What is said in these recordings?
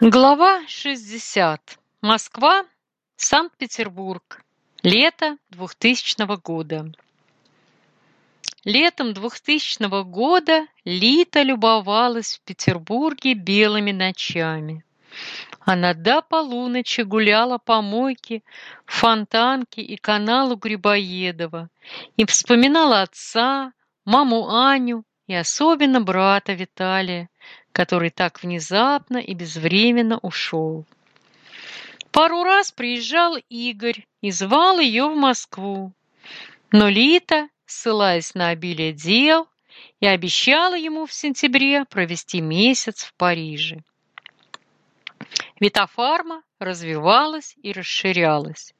Глава 60. Москва, Санкт-Петербург. Лето 2000 года. Летом 2000 года Лита любовалась в Петербурге белыми ночами. Она до полуночи гуляла по мойке, фонтанке и каналу Грибоедова и вспоминала отца, маму Аню и особенно брата Виталия, который так внезапно и безвременно ушел. Пару раз приезжал Игорь и звал ее в Москву, но Лита, ссылаясь на обилие дел, и обещала ему в сентябре провести месяц в Париже. Витофарма развивалась и расширялась.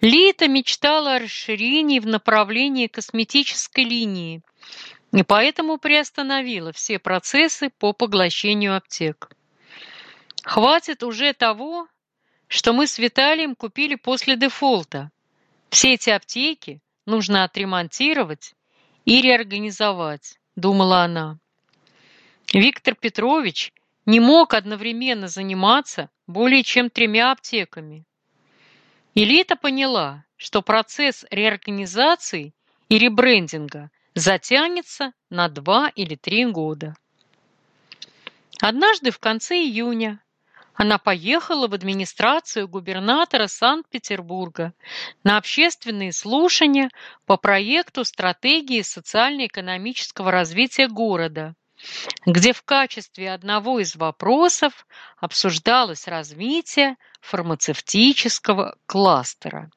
Лита мечтала о расширении в направлении косметической линии, и поэтому приостановила все процессы по поглощению аптек. Хватит уже того, что мы с Виталием купили после дефолта. Все эти аптеки нужно отремонтировать и реорганизовать, думала она. Виктор Петрович не мог одновременно заниматься более чем тремя аптеками. Элита поняла, что процесс реорганизации и ребрендинга – затянется на два или три года. Однажды в конце июня она поехала в администрацию губернатора Санкт-Петербурга на общественные слушания по проекту стратегии социально-экономического развития города, где в качестве одного из вопросов обсуждалось развитие фармацевтического кластера.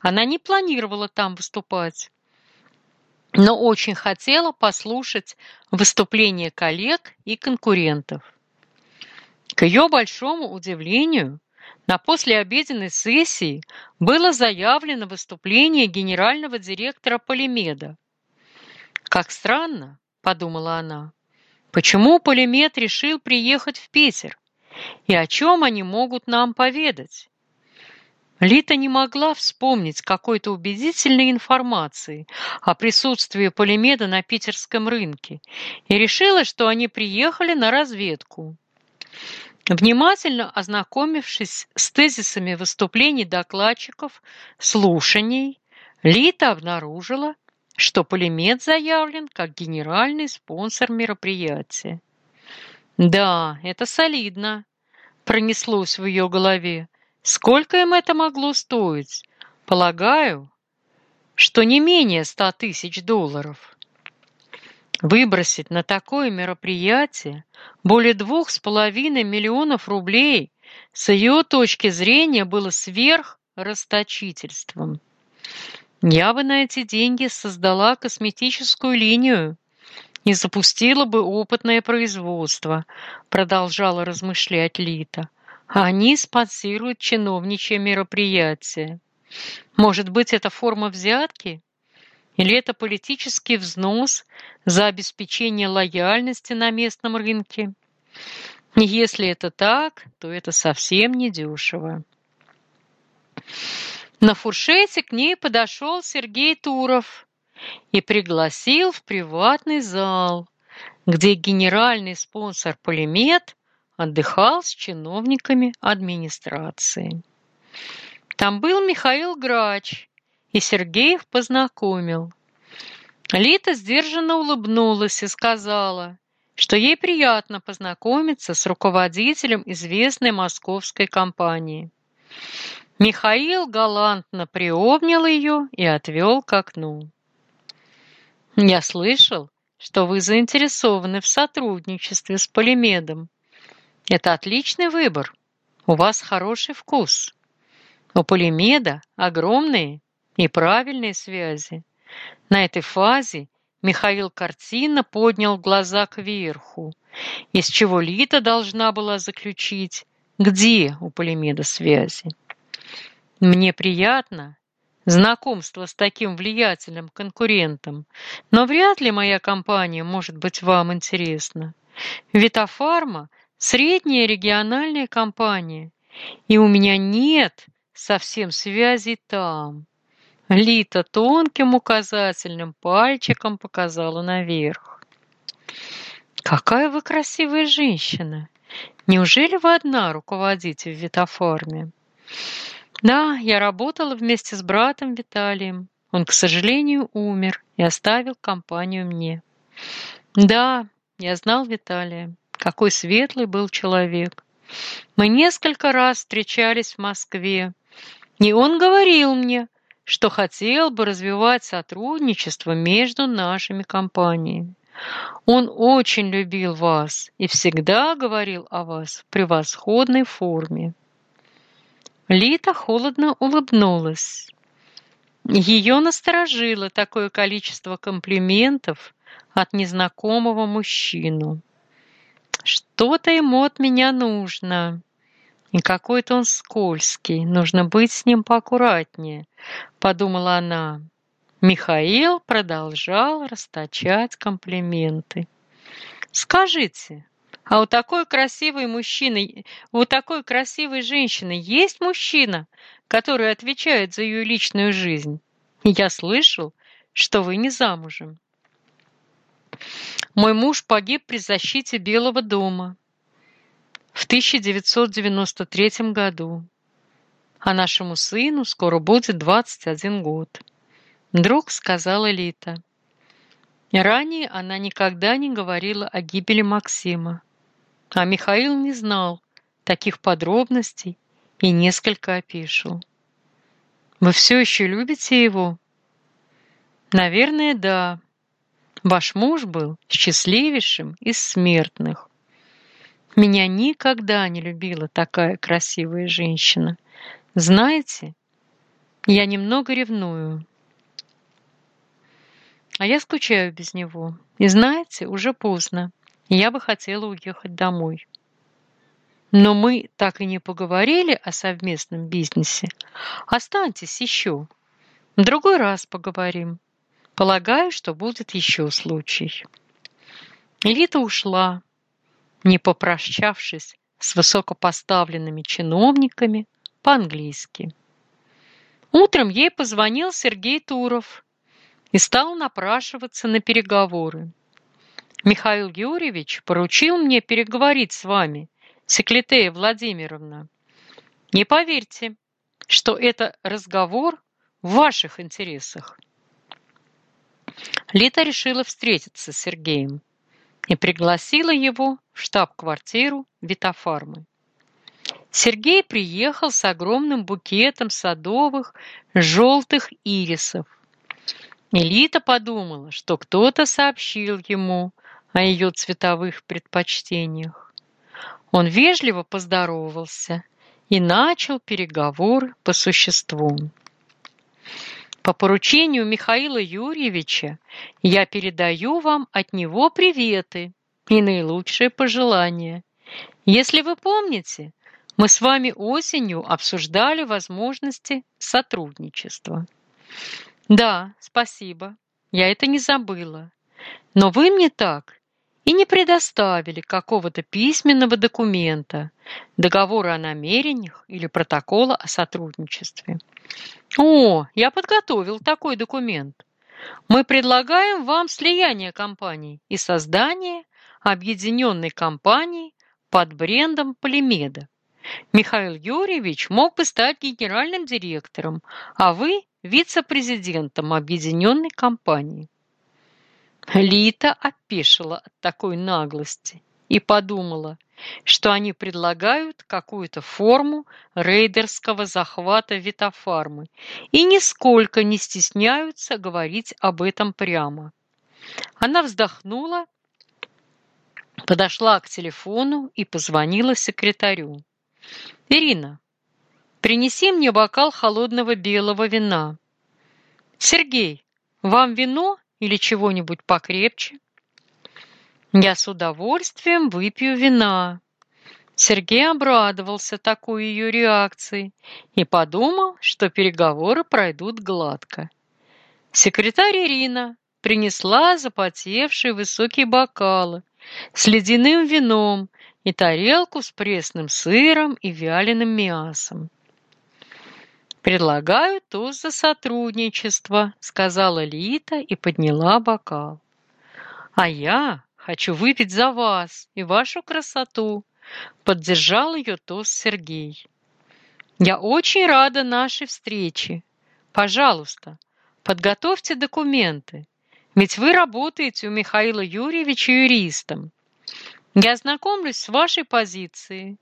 Она не планировала там выступать, но очень хотела послушать выступления коллег и конкурентов. К ее большому удивлению, на послеобеденной сессии было заявлено выступление генерального директора Полимеда. «Как странно», – подумала она, – «почему Полимед решил приехать в Питер? И о чем они могут нам поведать? Лита не могла вспомнить какой-то убедительной информации о присутствии Полимеда на питерском рынке и решила, что они приехали на разведку. Внимательно ознакомившись с тезисами выступлений докладчиков, слушаний, Лита обнаружила, что Полимед заявлен как генеральный спонсор мероприятия. «Да, это солидно», — пронеслось в ее голове. Сколько им это могло стоить? Полагаю, что не менее ста тысяч долларов. Выбросить на такое мероприятие более двух с половиной миллионов рублей с ее точки зрения было сверх расточительством. Я бы на эти деньги создала косметическую линию и запустила бы опытное производство, продолжала размышлять Лита. Они спонсируют чиновничье мероприятие. Может быть, это форма взятки? Или это политический взнос за обеспечение лояльности на местном рынке? Если это так, то это совсем не дешево. На фуршете к ней подошел Сергей Туров и пригласил в приватный зал, где генеральный спонсор Полимет отдыхал с чиновниками администрации. Там был Михаил Грач, и Сергеев познакомил. Лита сдержанно улыбнулась и сказала, что ей приятно познакомиться с руководителем известной московской компании. Михаил галантно приобнял ее и отвел к окну. «Я слышал, что вы заинтересованы в сотрудничестве с Полимедом. Это отличный выбор. У вас хороший вкус. У Полимеда огромные и правильные связи. На этой фазе Михаил картинно поднял глаза кверху, из чего Лита должна была заключить, где у Полимеда связи. Мне приятно знакомство с таким влиятельным конкурентом, но вряд ли моя компания может быть вам интересна. Витофарма средняя региональная компания, и у меня нет совсем связи там. Лита тонким указательным пальчиком показала наверх. «Какая вы красивая женщина! Неужели вы одна руководите в Витоформе? Да, я работала вместе с братом Виталием. Он, к сожалению, умер и оставил компанию мне. Да, я знал Виталия. Какой светлый был человек. Мы несколько раз встречались в Москве, и он говорил мне, что хотел бы развивать сотрудничество между нашими компаниями. Он очень любил вас и всегда говорил о вас в превосходной форме. Лита холодно улыбнулась. Ее насторожило такое количество комплиментов от незнакомого мужчину. Что-то ему от меня нужно. И какой-то он скользкий, нужно быть с ним поаккуратнее, подумала она. Михаил продолжал расточать комплименты. Скажите, а у такой красивой мужчины, у такой красивой женщины есть мужчина, который отвечает за ее личную жизнь? Я слышал, что вы не замужем. Мой муж погиб при защите Белого дома в 1993 году, а нашему сыну скоро будет 21 год. Вдруг сказала Лита. Ранее она никогда не говорила о гибели Максима, а Михаил не знал таких подробностей и несколько опишил. «Вы все еще любите его?» «Наверное, да», Ваш муж был счастливейшим из смертных. Меня никогда не любила такая красивая женщина. Знаете, я немного ревную. А я скучаю без него. И знаете, уже поздно. Я бы хотела уехать домой. Но мы так и не поговорили о совместном бизнесе. Останьтесь еще. В другой раз поговорим. Полагаю, что будет еще случай. Элита ушла, не попрощавшись с высокопоставленными чиновниками по-английски. Утром ей позвонил Сергей Туров и стал напрашиваться на переговоры. Михаил Юрьевич поручил мне переговорить с вами, Секлитея Владимировна. Не поверьте, что это разговор в ваших интересах. Лита решила встретиться с Сергеем и пригласила его в штаб-квартиру Витофармы. Сергей приехал с огромным букетом садовых желтых ирисов. Элита подумала, что кто-то сообщил ему о ее цветовых предпочтениях. Он вежливо поздоровался и начал переговоры по существу. По поручению Михаила Юрьевича я передаю вам от него приветы и наилучшие пожелания. Если вы помните, мы с вами осенью обсуждали возможности сотрудничества. Да, спасибо, я это не забыла. Но вы мне так и не предоставили какого-то письменного документа, договора о намерениях или протокола о сотрудничестве. О, я подготовил такой документ. Мы предлагаем вам слияние компаний и создание объединенной компании под брендом Полимеда. Михаил Юрьевич мог бы стать генеральным директором, а вы – вице-президентом объединенной компании. Лита опешила от такой наглости и подумала, что они предлагают какую-то форму рейдерского захвата Витофармы и нисколько не стесняются говорить об этом прямо. Она вздохнула, подошла к телефону и позвонила секретарю. «Ирина, принеси мне бокал холодного белого вина». «Сергей, вам вино или чего-нибудь покрепче?» «Я с удовольствием выпью вина». Сергей обрадовался такой ее реакции и подумал, что переговоры пройдут гладко. Секретарь Ирина принесла запотевшие высокие бокалы с ледяным вином и тарелку с пресным сыром и вяленым мясом. «Предлагаю тост за сотрудничество», — сказала Лита и подняла бокал. «А я хочу выпить за вас и вашу красоту», поддержал ее тост Сергей. Я очень рада нашей встрече. Пожалуйста, подготовьте документы, ведь вы работаете у Михаила Юрьевича юристом. Я ознакомлюсь с вашей позицией.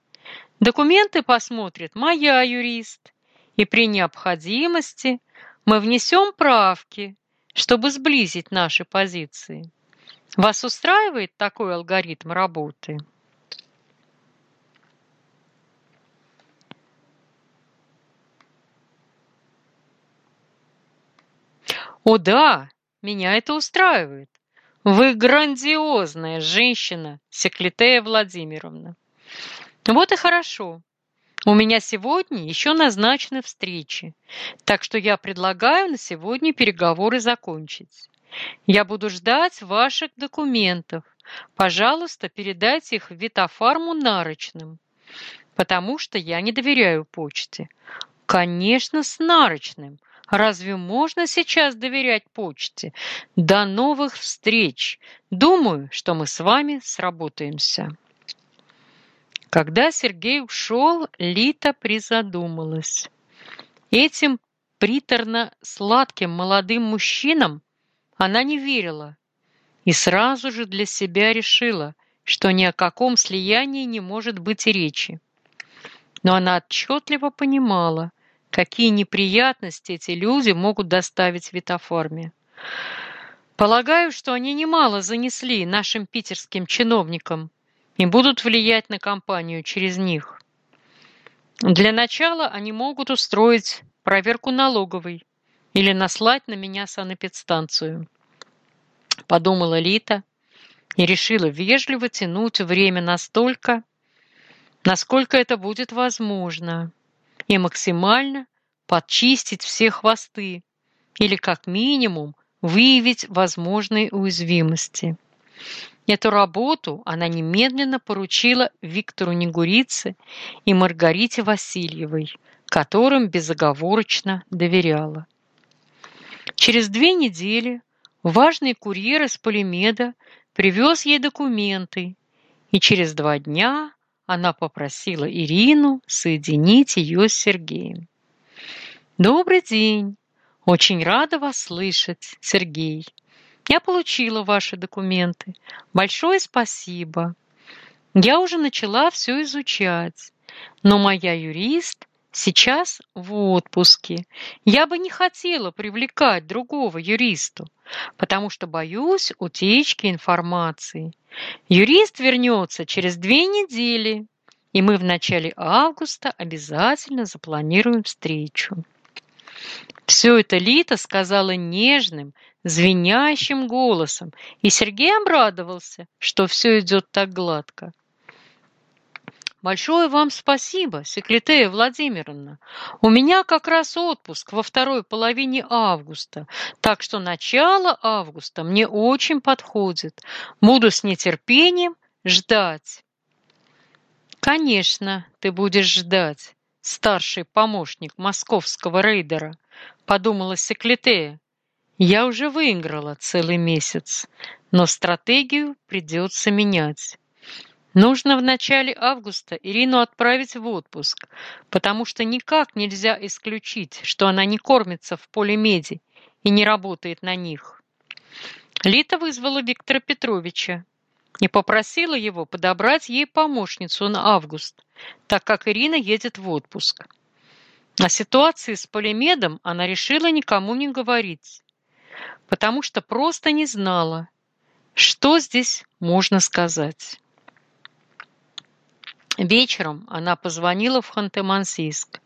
Документы посмотрит моя юрист, и при необходимости мы внесем правки, чтобы сблизить наши позиции. Вас устраивает такой алгоритм работы? О да, меня это устраивает. Вы грандиозная женщина, Секлитея Владимировна. Вот и хорошо. У меня сегодня еще назначены встречи, так что я предлагаю на сегодня переговоры закончить. Я буду ждать ваших документов. Пожалуйста, передайте их в Витофарму нарочным, потому что я не доверяю почте. Конечно, с нарочным. Разве можно сейчас доверять почте? До новых встреч. Думаю, что мы с вами сработаемся. Когда Сергей ушел, Лита призадумалась. Этим приторно-сладким молодым мужчинам она не верила и сразу же для себя решила, что ни о каком слиянии не может быть и речи. Но она отчетливо понимала, какие неприятности эти люди могут доставить Витоформе. Полагаю, что они немало занесли нашим питерским чиновникам и будут влиять на компанию через них. Для начала они могут устроить проверку налоговой или наслать на меня санэпидстанцию. Подумала Лита и решила вежливо тянуть время настолько, насколько это будет возможно, и максимально подчистить все хвосты или как минимум выявить возможные уязвимости. Эту работу она немедленно поручила Виктору Негурице и Маргарите Васильевой, которым безоговорочно доверяла. Через две недели важный курьер из Полимеда привез ей документы, и через два дня она попросила Ирину соединить ее с Сергеем. «Добрый день! Очень рада вас слышать, Сергей!» Я получила ваши документы. Большое спасибо. Я уже начала все изучать, но моя юрист сейчас в отпуске. Я бы не хотела привлекать другого юристу, потому что боюсь утечки информации. Юрист вернется через две недели, и мы в начале августа обязательно запланируем встречу. Все это Лита сказала нежным, звенящим голосом, и Сергей обрадовался, что все идет так гладко. Большое вам спасибо, Секретея Владимировна. У меня как раз отпуск во второй половине августа, так что начало августа мне очень подходит. Буду с нетерпением ждать. Конечно, ты будешь ждать, старший помощник московского рейдера, подумала Секлитея. Я уже выиграла целый месяц, но стратегию придется менять. Нужно в начале августа Ирину отправить в отпуск, потому что никак нельзя исключить, что она не кормится в поле меди и не работает на них. Лита вызвала Виктора Петровича и попросила его подобрать ей помощницу на август, так как Ирина едет в отпуск. О ситуации с полимедом она решила никому не говорить, потому что просто не знала, что здесь можно сказать. Вечером она позвонила в Ханты-Мансийск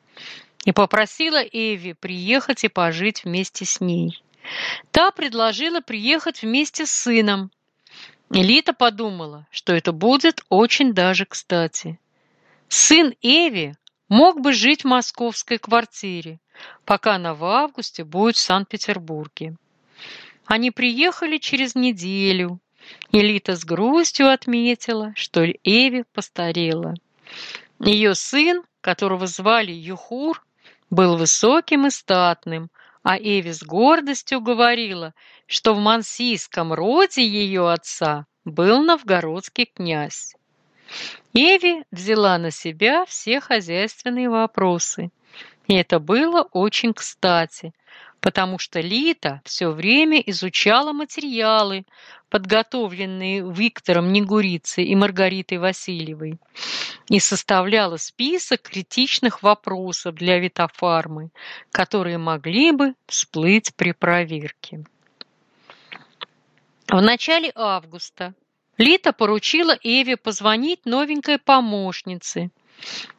и попросила Эви приехать и пожить вместе с ней. Та предложила приехать вместе с сыном. Элита подумала, что это будет очень даже кстати. Сын Эви мог бы жить в московской квартире, пока она в августе будет в Санкт-Петербурге. Они приехали через неделю. Элита с грустью отметила, что Эви постарела. Ее сын, которого звали Юхур, был высоким и статным, а Эви с гордостью говорила, что в мансийском роде ее отца был новгородский князь. Эви взяла на себя все хозяйственные вопросы. И это было очень кстати, потому что Лита все время изучала материалы, подготовленные Виктором Негурицей и Маргаритой Васильевой, и составляла список критичных вопросов для Витофармы, которые могли бы всплыть при проверке. В начале августа Лита поручила Эве позвонить новенькой помощнице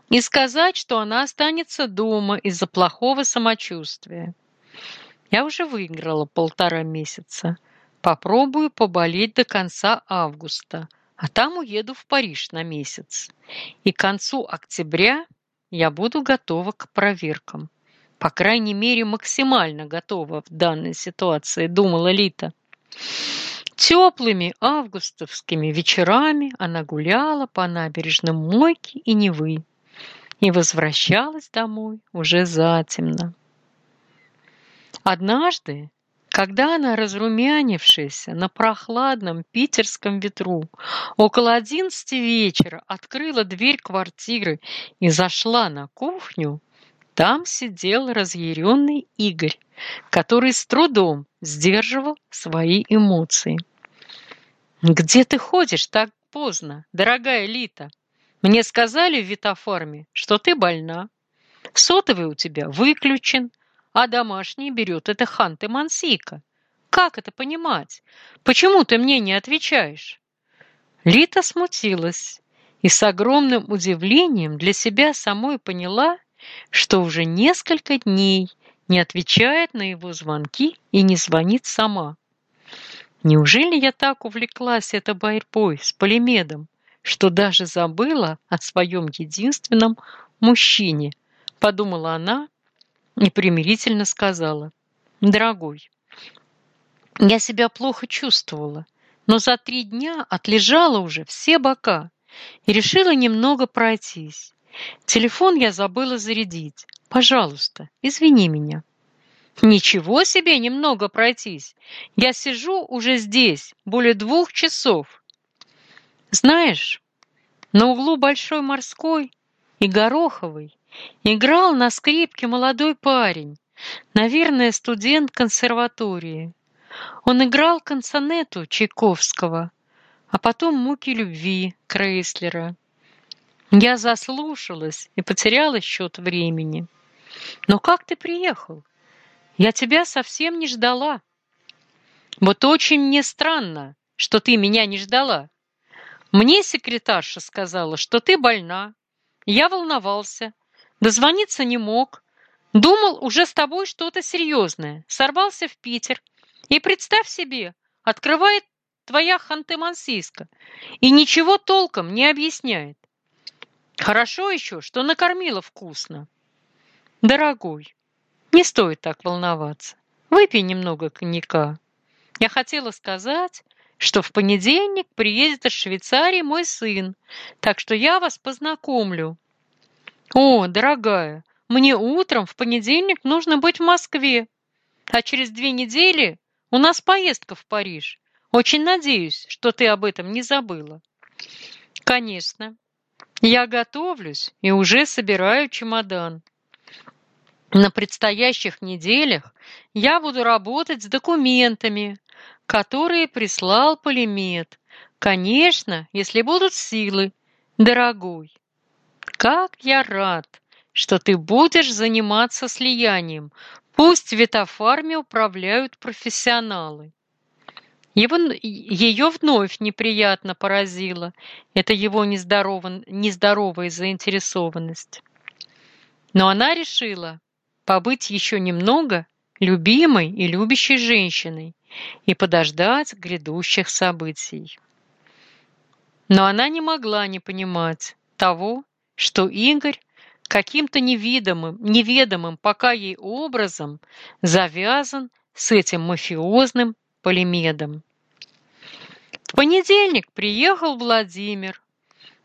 и сказать, что она останется дома из-за плохого самочувствия. Я уже выиграла полтора месяца. Попробую поболеть до конца августа, а там уеду в Париж на месяц. И к концу октября я буду готова к проверкам. По крайней мере, максимально готова в данной ситуации, думала Лита. Теплыми августовскими вечерами она гуляла по набережным Мойки и Невы и возвращалась домой уже затемно. Однажды, когда она, разрумянившаяся на прохладном питерском ветру, около одиннадцати вечера открыла дверь квартиры и зашла на кухню, там сидел разъяренный Игорь, который с трудом сдерживал свои эмоции. «Где ты ходишь так поздно, дорогая Лита? Мне сказали в Витофарме, что ты больна. Сотовый у тебя выключен, а домашний берет это Ханты Мансика. Как это понимать? Почему ты мне не отвечаешь?» Лита смутилась и с огромным удивлением для себя самой поняла, что уже несколько дней не отвечает на его звонки и не звонит сама. Неужели я так увлеклась этой борьбой с Полимедом, что даже забыла о своем единственном мужчине, подумала она и примирительно сказала. Дорогой, я себя плохо чувствовала, но за три дня отлежала уже все бока и решила немного пройтись. Телефон я забыла зарядить. Пожалуйста, извини меня. Ничего себе немного пройтись. Я сижу уже здесь более двух часов. Знаешь, на углу Большой Морской и Гороховой играл на скрипке молодой парень, наверное, студент консерватории. Он играл канцонету Чайковского, а потом «Муки любви» Крейслера. Я заслушалась и потеряла счет времени. Но как ты приехал? Я тебя совсем не ждала. Вот очень мне странно, что ты меня не ждала. Мне секретарша сказала, что ты больна. Я волновался, дозвониться не мог. Думал, уже с тобой что-то серьезное. Сорвался в Питер. И представь себе, открывает твоя Ханты-Мансийска и ничего толком не объясняет. Хорошо еще, что накормила вкусно. Дорогой, не стоит так волноваться. Выпей немного коньяка. Я хотела сказать, что в понедельник приедет из Швейцарии мой сын, так что я вас познакомлю. О, дорогая, мне утром в понедельник нужно быть в Москве, а через две недели у нас поездка в Париж. Очень надеюсь, что ты об этом не забыла. Конечно. Я готовлюсь и уже собираю чемодан. На предстоящих неделях я буду работать с документами, которые прислал Полимет. Конечно, если будут силы, дорогой. Как я рад, что ты будешь заниматься слиянием. Пусть ветофарме управляют профессионалы. Его, ее вновь неприятно поразило. Это его нездоровая заинтересованность. Но она решила, побыть еще немного любимой и любящей женщиной и подождать грядущих событий. Но она не могла не понимать того, что Игорь каким-то невидимым, неведомым пока ей образом завязан с этим мафиозным полимедом. В понедельник приехал Владимир,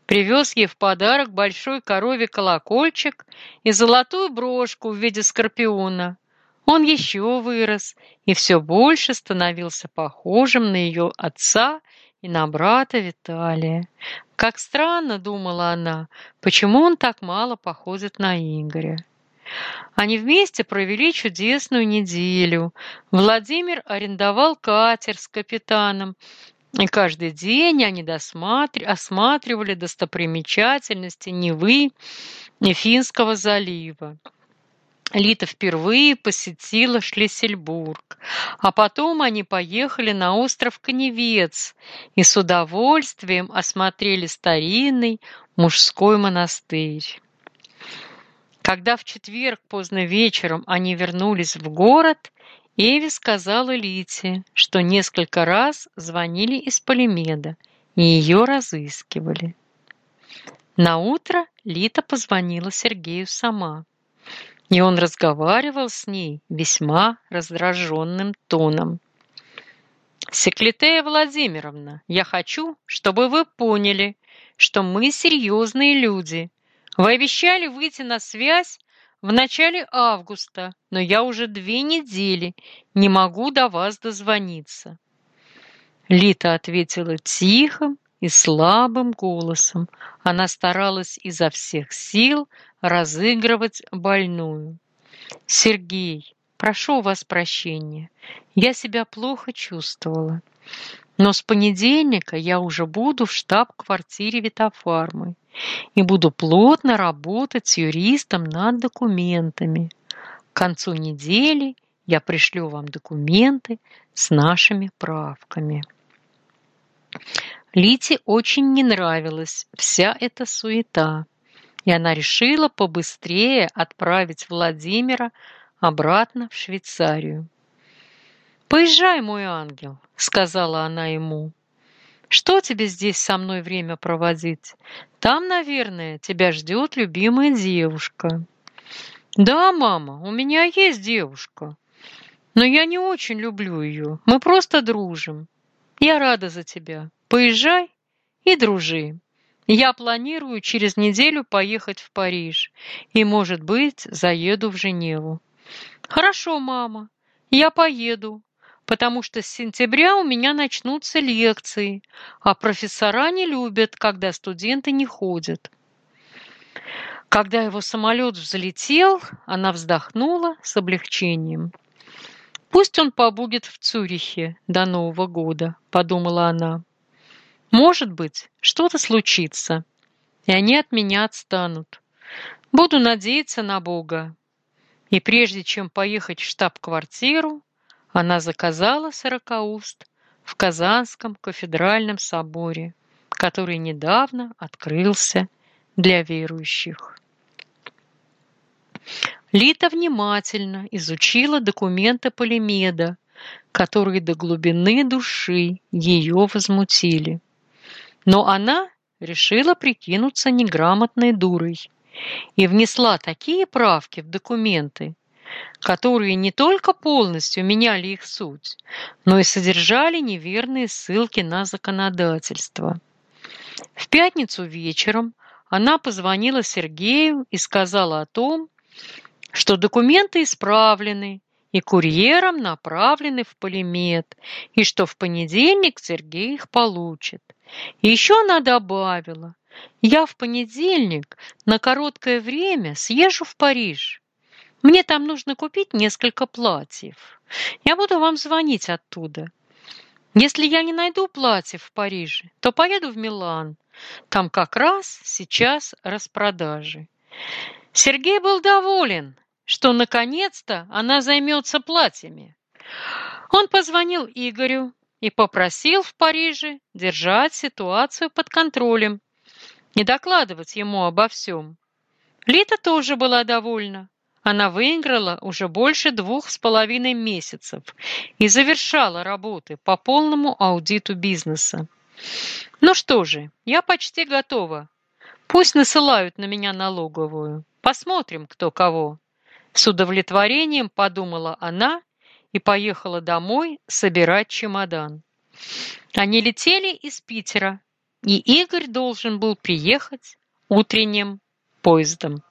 Привез ей в подарок большой корове колокольчик и золотую брошку в виде скорпиона. Он еще вырос и все больше становился похожим на ее отца и на брата Виталия. Как странно, думала она, почему он так мало походит на Игоря. Они вместе провели чудесную неделю. Владимир арендовал катер с капитаном, и каждый день они досматр... осматривали достопримечательности Невы и Финского залива. Лита впервые посетила Шлиссельбург, а потом они поехали на остров Коневец и с удовольствием осмотрели старинный мужской монастырь. Когда в четверг поздно вечером они вернулись в город, Эви сказала Лите, что несколько раз звонили из Полимеда и ее разыскивали. На утро Лита позвонила Сергею сама, и он разговаривал с ней весьма раздраженным тоном. «Секлитея Владимировна, я хочу, чтобы вы поняли, что мы серьезные люди, вы обещали выйти на связь в начале августа, но я уже две недели не могу до вас дозвониться. Лита ответила тихим и слабым голосом. Она старалась изо всех сил разыгрывать больную. «Сергей, прошу вас прощения. Я себя плохо чувствовала. Но с понедельника я уже буду в штаб-квартире Витофармы и буду плотно работать с юристом над документами. К концу недели я пришлю вам документы с нашими правками. Лите очень не нравилась вся эта суета, и она решила побыстрее отправить Владимира обратно в Швейцарию. «Поезжай, мой ангел», — сказала она ему. Что тебе здесь со мной время проводить? Там, наверное, тебя ждет любимая девушка. Да, мама, у меня есть девушка. Но я не очень люблю ее. Мы просто дружим. Я рада за тебя. Поезжай и дружи. Я планирую через неделю поехать в Париж и, может быть, заеду в Женеву. Хорошо, мама, я поеду, потому что с сентября у меня начнутся лекции, а профессора не любят, когда студенты не ходят. Когда его самолет взлетел, она вздохнула с облегчением. «Пусть он побудет в Цюрихе до Нового года», — подумала она. «Может быть, что-то случится, и они от меня отстанут. Буду надеяться на Бога. И прежде чем поехать в штаб-квартиру, она заказала сорокауст в Казанском кафедральном соборе, который недавно открылся для верующих. Лита внимательно изучила документы Полимеда, которые до глубины души ее возмутили. Но она решила прикинуться неграмотной дурой и внесла такие правки в документы, которые не только полностью меняли их суть, но и содержали неверные ссылки на законодательство. В пятницу вечером она позвонила Сергею и сказала о том, что документы исправлены и курьером направлены в Полимет, и что в понедельник Сергей их получит. Еще она добавила, я в понедельник на короткое время съезжу в Париж. Мне там нужно купить несколько платьев. Я буду вам звонить оттуда. Если я не найду платьев в Париже, то поеду в Милан. Там как раз сейчас распродажи. Сергей был доволен, что наконец-то она займется платьями. Он позвонил Игорю и попросил в Париже держать ситуацию под контролем и докладывать ему обо всем. Лита тоже была довольна. Она выиграла уже больше двух с половиной месяцев и завершала работы по полному аудиту бизнеса. Ну что же, я почти готова. Пусть насылают на меня налоговую. Посмотрим, кто кого. С удовлетворением подумала она и поехала домой собирать чемодан. Они летели из Питера, и Игорь должен был приехать утренним поездом.